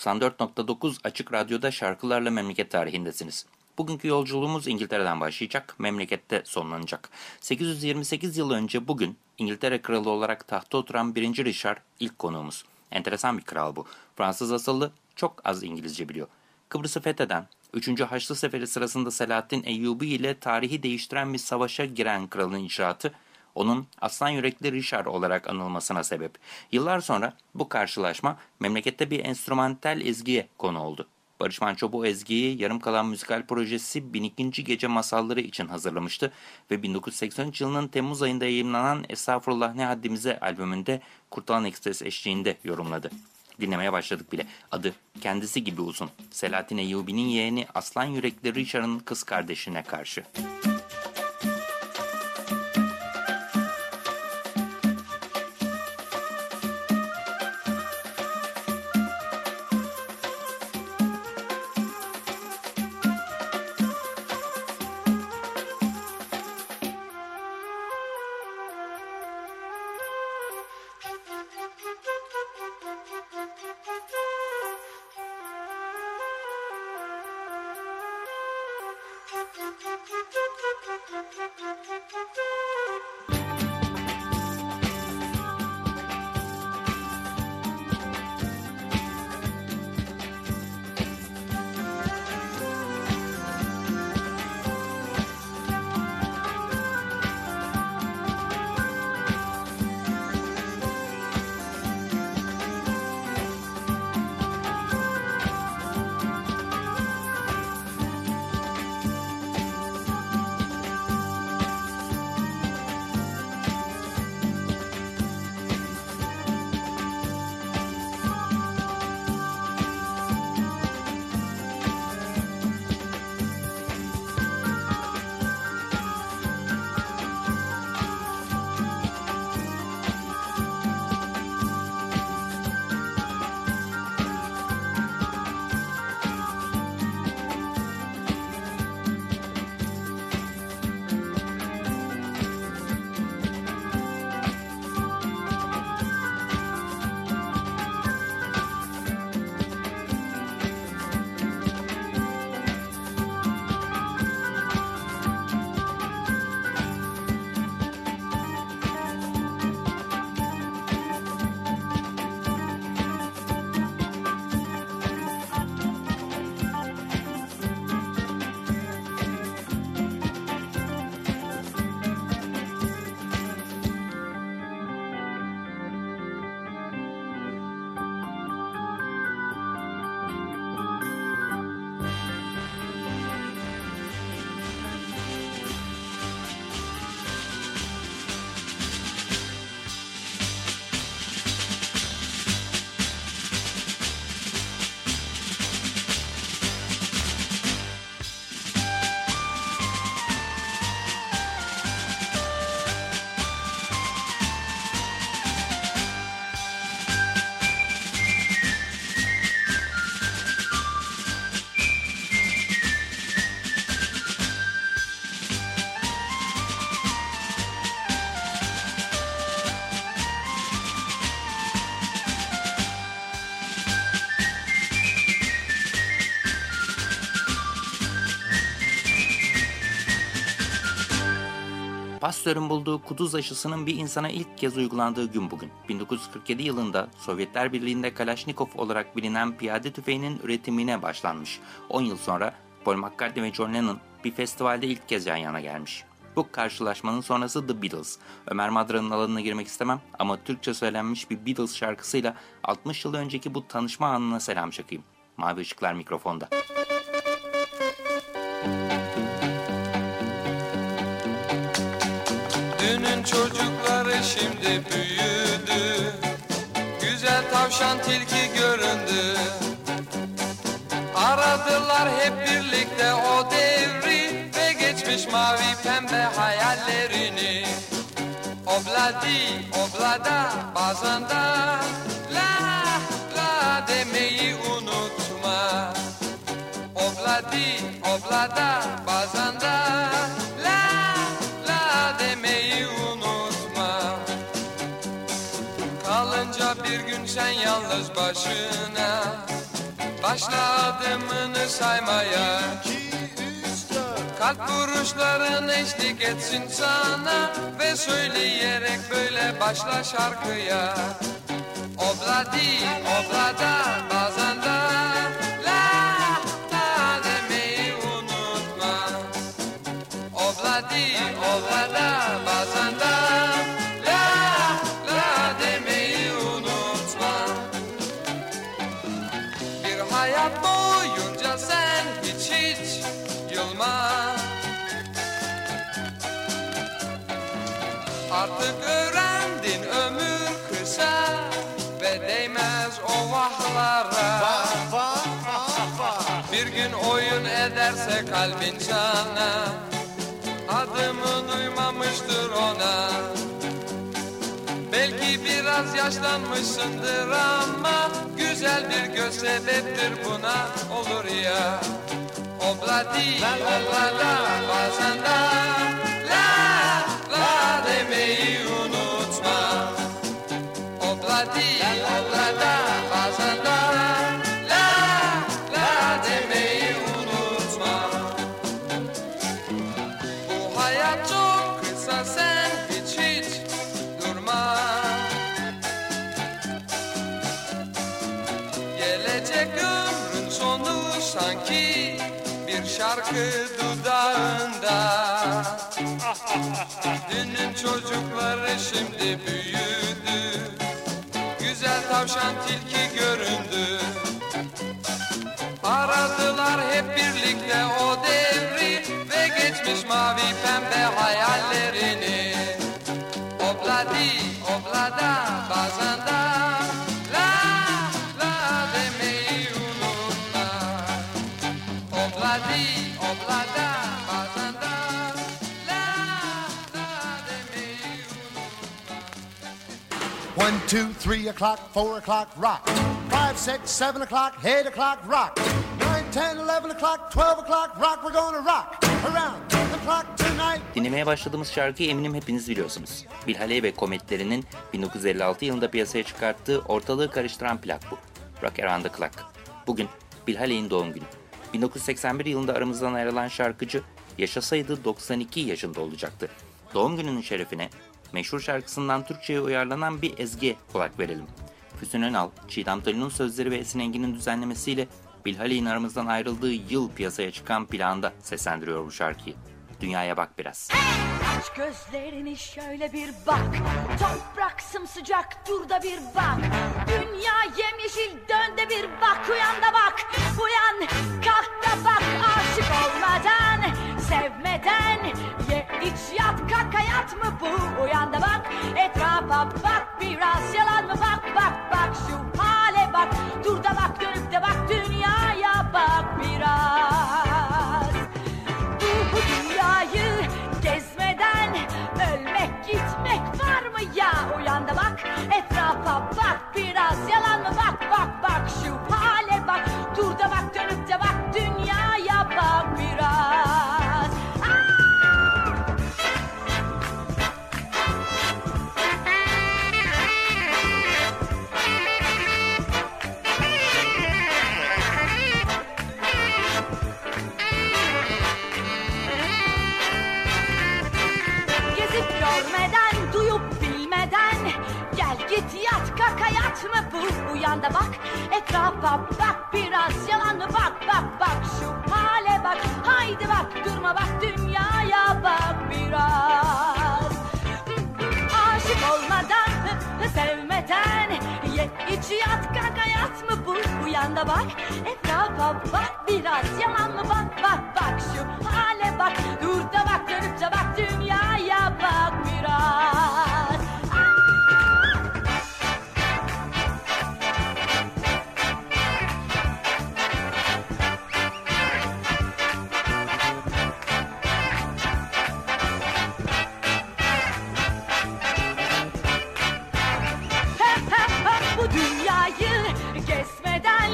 94.9 Açık Radyo'da şarkılarla memleket tarihindesiniz. Bugünkü yolculuğumuz İngiltere'den başlayacak, memlekette sonlanacak. 828 yıl önce bugün İngiltere kralı olarak tahta oturan 1. Richard ilk konuğumuz. Enteresan bir kral bu. Fransız asıllı, çok az İngilizce biliyor. Kıbrıs'ı fetheden, 3. Haçlı Seferi sırasında Selahattin Eyyubi ile tarihi değiştiren bir savaşa giren kralın inşaatı, onun aslan yürekli Richard olarak anılmasına sebep. Yıllar sonra bu karşılaşma memlekette bir enstrümantal ezgiye konu oldu. Barış Manço bu ezgiyi yarım kalan müzikal projesi 1002. Gece Masalları için hazırlamıştı ve 1983 yılının Temmuz ayında yayınlanan Estağfurullah Ne Haddimize albümünde Kurtalan Ekspres eşliğinde yorumladı. Dinlemeye başladık bile. Adı kendisi gibi uzun. Selahattin Eyyubi'nin yeğeni Aslan Yürekli Richard'ın kız kardeşine karşı. Müzik Pasteur'ün bulduğu kuduz aşısının bir insana ilk kez uygulandığı gün bugün. 1947 yılında Sovyetler Birliği'nde Kalashnikov olarak bilinen piyade tüfeğinin üretimine başlanmış. 10 yıl sonra Paul McCartney ve John Lennon bir festivalde ilk kez yan yana gelmiş. Bu karşılaşmanın sonrası The Beatles. Ömer Madra'nın alanına girmek istemem ama Türkçe söylenmiş bir Beatles şarkısıyla 60 yıl önceki bu tanışma anına selam çakayım. Mavi ışıklar mikrofonda. Dünün şimdi büyüdü. Güzel tavşan tilki göründü. Ara Aradılar hep birlikte o devri Ve geçmiş mavi pembe hayallerini. Obladi, oblada, bazen de La, la demeyi unutma. Obladi, oblada, bazen de Kalınca bir gün sen yalnız başına Başla adımını saymaya. Kalp vuruşların eşlik etsin sana Ve söyleyerek böyle başla şarkıya. Oblada, bazen ederse kalbin sana Adımı duymamıştır ona. Belki biraz yaşlanmışsındır ama Güzel bir göz sebeptir buna. Olur ya Obladi, oblada, bazen de La, la. demeyi unutma şarkı dudağında. Dünün çocukları şimdi büyüdü. Güzel tavşan tilki göründü. Aradılar hep birlikte o devri Ve geçmiş mavi pembe hayallerini two, three o'clock, four o'clock, rock. Five, six, seven o'clock, eight o'clock, rock. Nine, ten, eleven o'clock, twelve o'clock, rock. We're gonna rock around the clock tonight. Dinlemeye başladığımız şarkıyı eminim hepiniz biliyorsunuz. Bilhale ve Kometlerinin 1956 yılında piyasaya çıkarttığı ortalığı karıştıran plak bu. Rock Around the Clock. Bugün Bilhale'nin doğum günü. 1981 yılında aramızdan ayrılan şarkıcı yaşasaydı 92 yaşında olacaktı. Doğum gününün şerefine meşhur şarkısından Türkçe'ye uyarlanan bir ezgi kulak verelim. Füsun Önal, Çiğdem Talun'un sözleri ve Esin Engin'in düzenlemesiyle Bilhale'nin aramızdan ayrıldığı yıl piyasaya çıkan planda seslendiriyor bu şarkıyı. Dünyaya bak biraz. Aç gözlerini şöyle bir bak Toprak sımsıcak dur da bir bak Dünya yemyeşil dön de bir bak Uyan da bak uyan kalk da bak Aşık olmadan sevmeden iç yat kalk hayat mı bu? Uyan da bak etrafa bak Biraz yalan mı? Bak bak bak Şu hale bak. Dur da bak dönüp de bak Dünyaya bak biraz. Bu dünyayı gezmeden ölmek gitmek var mı ya? Uyan da bak etrafa bak biraz yalan mı? Bak bak bak şu hale hayat mı bu Uyan da bak. Etrafa bak Biraz yalan mı bak bak bak. Şu hale bak haydi bak. Durma bak dünyaya bak biraz. Aşık olmadan sevmeden. Ye iç yat kalk hayat mı bu? Uyan da bak etrafa bak. Biraz yalan mı bak bak bak. Şu hale bak. Dur da bak dönüp de bak. Dünyaya bak biraz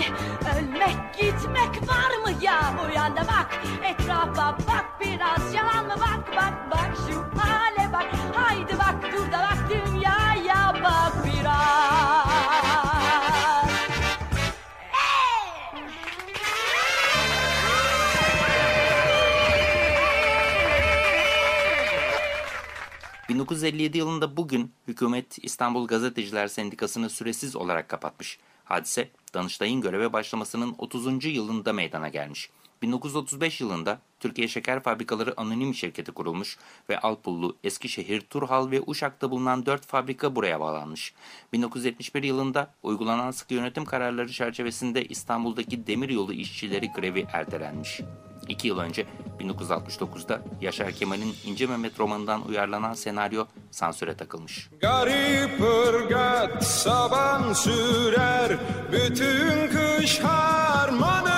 gel. Ölmek gitmek var mı ya bu yanda bak. Etrafa bak biraz yalan mı bak bak bak şu hale bak. Haydi bak dur da bak dünyaya bak biraz. Hey! ...1957 yılında bugün hükümet İstanbul Gazeteciler Sendikası'nı süresiz olarak kapatmış. Hadise Danıştay'ın göreve başlamasının 30. yılında meydana gelmiş. 1935 yılında Türkiye Şeker Fabrikaları Anonim Şirketi kurulmuş ve Alpullu, Eskişehir, Turhal ve Uşak'ta bulunan 4 fabrika buraya bağlanmış. 1971 yılında uygulanan sıkı yönetim kararları çerçevesinde İstanbul'daki demiryolu işçileri grevi ertelenmiş. 2 yıl önce 1969'da Yaşar Kemal'in İnce Mehmet romanından uyarlanan senaryo sansüre takılmış. Garip ırgat saban sürer Bütün kış harmanı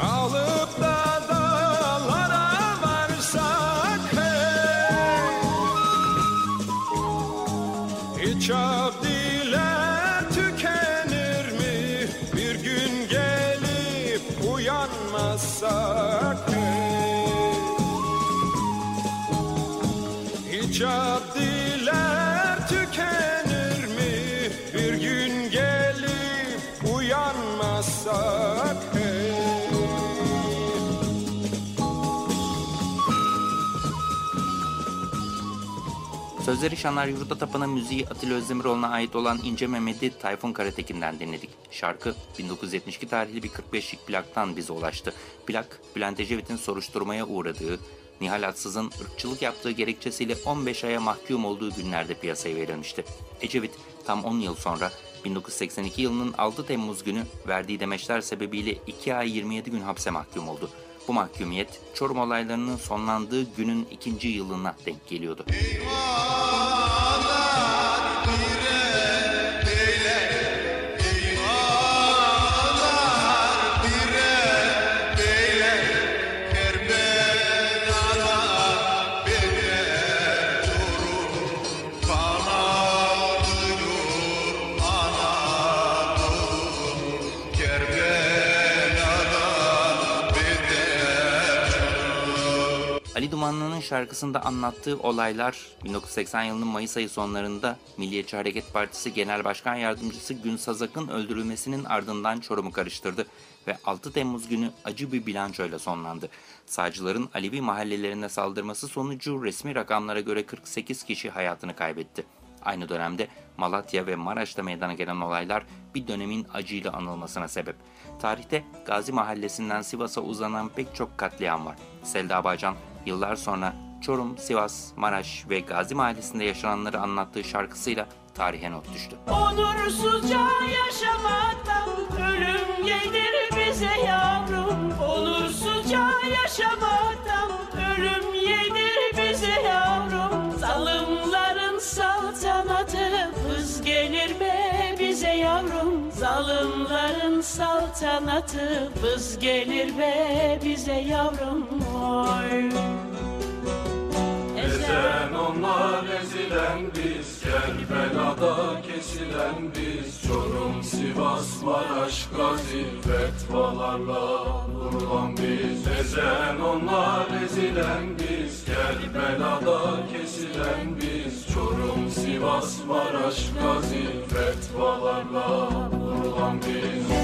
all back. Sözleri Şanlar Yurda Tapan'a müziği Atilla Özdemiroğlu'na ait olan İnce Mehmet'i Tayfun Karatekin'den dinledik. Şarkı 1972 tarihli bir 45'lik plaktan bize ulaştı. Plak, Bülent Ecevit'in soruşturmaya uğradığı, Nihal Atsız'ın ırkçılık yaptığı gerekçesiyle 15 aya mahkum olduğu günlerde piyasaya verilmişti. Ecevit tam 10 yıl sonra 1982 yılının 6 Temmuz günü verdiği demeçler sebebiyle 2 ay 27 gün hapse mahkum oldu. Bu mahkumiyet Çorum olaylarının sonlandığı günün ikinci yılına denk geliyordu. Ali Dumanlı'nın şarkısında anlattığı olaylar 1980 yılının Mayıs ayı sonlarında Milliyetçi Hareket Partisi Genel Başkan Yardımcısı Gün Sazak'ın öldürülmesinin ardından Çorum'u karıştırdı ve 6 Temmuz günü acı bir bilançoyla sonlandı. Sağcıların Alevi mahallelerine saldırması sonucu resmi rakamlara göre 48 kişi hayatını kaybetti. Aynı dönemde Malatya ve Maraş'ta meydana gelen olaylar bir dönemin acıyla anılmasına sebep. Tarihte Gazi Mahallesi'nden Sivas'a uzanan pek çok katliam var. Selda Bağcan yıllar sonra Çorum, Sivas, Maraş ve Gazi Mahallesi'nde yaşananları anlattığı şarkısıyla tarihe not düştü. Onursuzca yaşamaktan ölüm yedir bize yavrum Onursuzca yaşamaktan ölüm yedir bize yavrum Zalimlerin yavrum Zalimlerin saltanatı vız gelir be bize yavrum Oy. Ezen onlar ezilen biz Kerbela'da kesilen biz. Çorum, Sivas, Maraş, Gazi Fetvalarla vurulan biz. Ezen onlar ezilen biz Kerbela'da kesilen biz. Çorum, Sivas, Maraş, Gazi Fetvalarla vurulan biz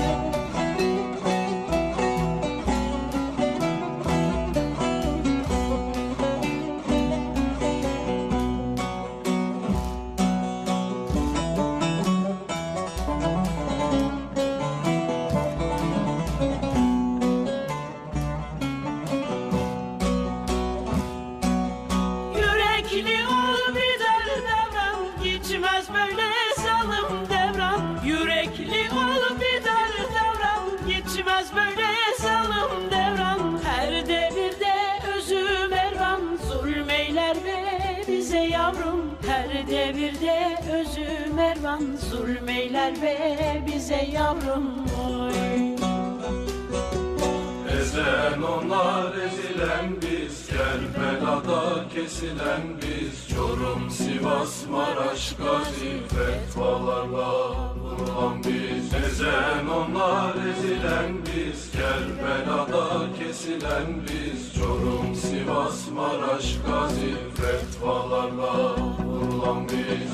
Zulmeyler ve bize yavrum Oy. Ezen onlar ezilen biz Kerbela'da kesilen biz. Çorum, Sivas, Maraş, Gazi Fetvalarla vurulan biz. Ezen onlar ezilen biz Kerbela'da kesilen biz. Çorum, Sivas, Maraş, Gazi Fetvalarla vurulan biz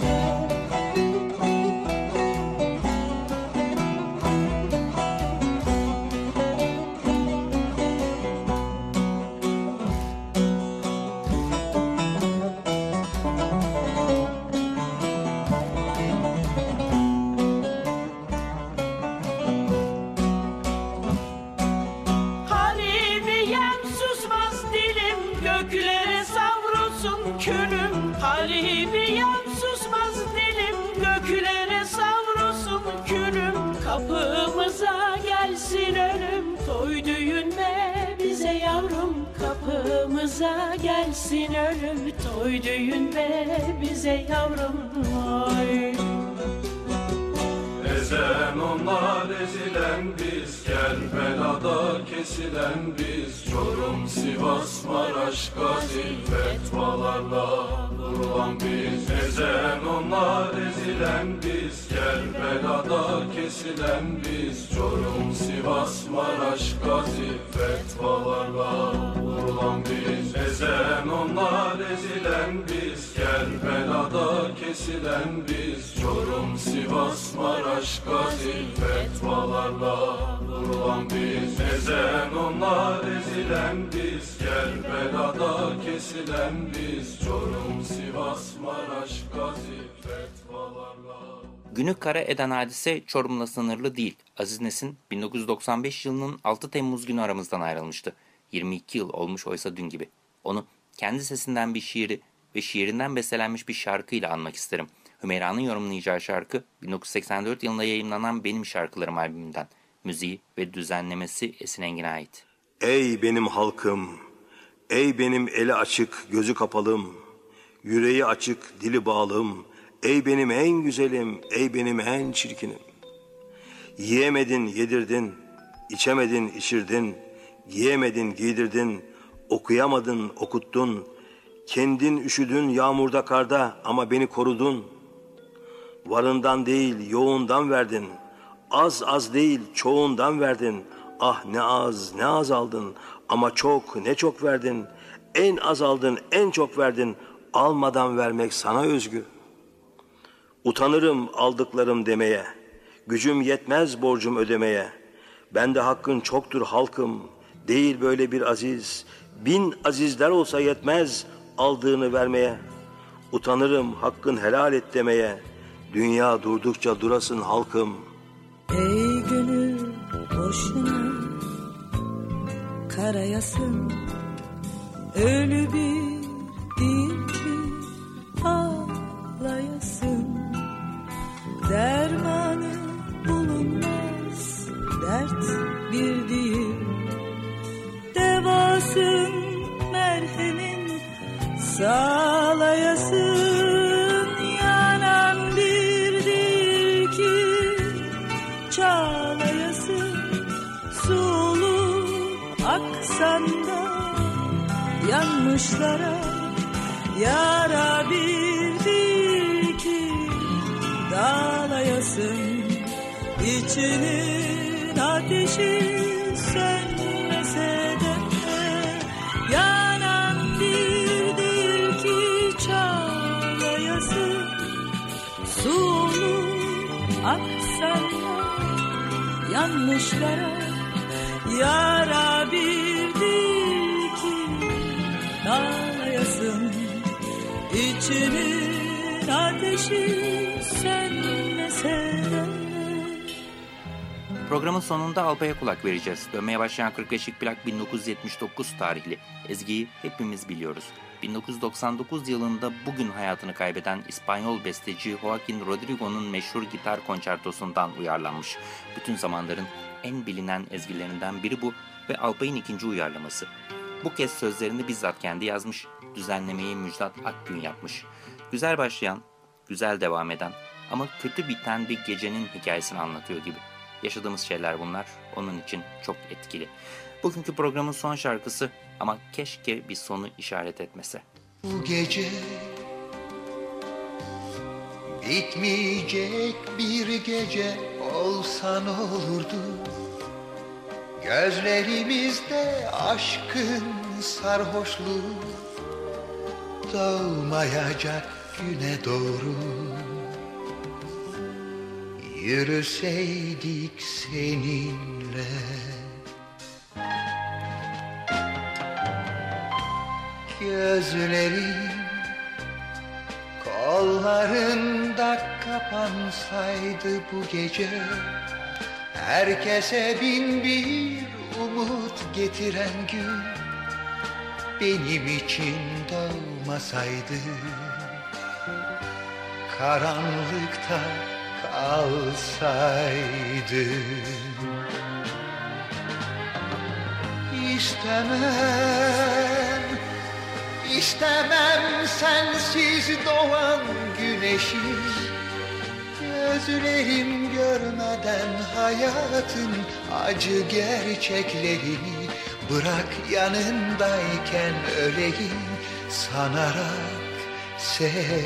Kapımıza gelsin ölüm toy düğünme bize yavrum Oy. Ezen onlar ezilen biz Kerbela'da kesilen biz. Çorum, Sivas, Maraş, Gazi Fetvalarla vurulan biz. Ezen onlar ezilen biz Kerbela'da kesilen biz. Çorum, Sivas, Maraş, Gazi Fetvalarla vurulan biz. Ezen onlar ezilen biz Kerbela'da kesilen biz. Çorum, Sivas, Maraş, Gazi Fetvalarla vurulan biz Ezen onlar ezilen biz Kerbela'da kesilen biz Çorum, Sivas, Maraş, Gazi Günü kara eden hadise Çorum'la sınırlı değil. Aziz Nesin 1995 yılının 6 Temmuz günü aramızdan ayrılmıştı. 22 yıl olmuş oysa dün gibi. Onu kendi sesinden bir şiiri ve şiirinden bestelenmiş bir şarkıyla anmak isterim. Hümeyra'nın yorumlayacağı şarkı 1984 yılında yayınlanan Benim Şarkılarım albümünden. Müziği ve düzenlemesi Esin Engin'e ait. Ey benim halkım, ey benim eli açık, gözü kapalım, yüreği açık, dili bağlım, ey benim en güzelim, ey benim en çirkinim. Yiyemedin, yedirdin, içemedin, içirdin, giyemedin, giydirdin, okuyamadın, okuttun, kendin üşüdün yağmurda karda ama beni korudun. Varından değil, yoğundan verdin, az az değil, çoğundan verdin, Ah ne az ne az aldın ama çok ne çok verdin. En az aldın en çok verdin. Almadan vermek sana özgü. Utanırım aldıklarım demeye. Gücüm yetmez borcum ödemeye. Bende hakkın çoktur halkım. Değil böyle bir aziz. Bin azizler olsa yetmez aldığını vermeye. Utanırım hakkın helal et demeye. Dünya durdukça durasın halkım. Ey gönül boşuna karayasın Ölü bir değil ki ağlayasın Dermanı içinin ateşi sönmese de Yanan bir değil ki çağlayasın Sulu aksanlar yanlışlara Yara bir değil ki dağlayasın İçinin ateşi Programın sonunda Alpay'a kulak vereceğiz. Dönmeye başlayan 45'lik plak 1979 tarihli. Ezgi'yi hepimiz biliyoruz. 1999 yılında bugün hayatını kaybeden İspanyol besteci Joaquin Rodrigo'nun meşhur gitar konçertosundan uyarlanmış. Bütün zamanların en bilinen ezgilerinden biri bu ve Alpay'ın ikinci uyarlaması. Bu kez sözlerini bizzat kendi yazmış, düzenlemeyi Müjdat Akgün yapmış. Güzel başlayan, güzel devam eden ama kötü biten bir gecenin hikayesini anlatıyor gibi. Yaşadığımız şeyler bunlar. Onun için çok etkili. Bugünkü programın son şarkısı ama keşke bir sonu işaret etmese. Bu gece bitmeyecek bir gece olsan olurdu. Gözlerimizde aşkın sarhoşluğu doğmayacak güne doğru. Yürüseydik seninle. Gözlerin kollarında kapansaydı bu gece Herkese bin bir umut getiren gün Benim için doğmasaydı. Karanlıkta kalsaydı. İstemem, istemem sensiz doğan güneşi. Gözlerim görmeden hayatın acı gerçeklerini Bırak yanındayken öleyim sanarak sevdiğini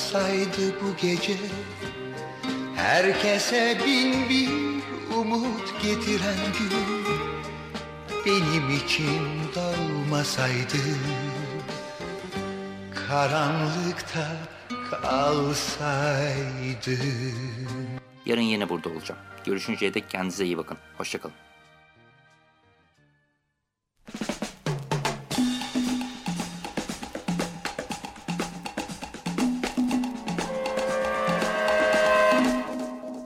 kapansaydı bu gece Herkese bin bir umut getiren gün Benim için doğmasaydı Karanlıkta kalsaydı Yarın yine burada olacağım. Görüşünceye dek kendinize iyi bakın. Hoşçakalın.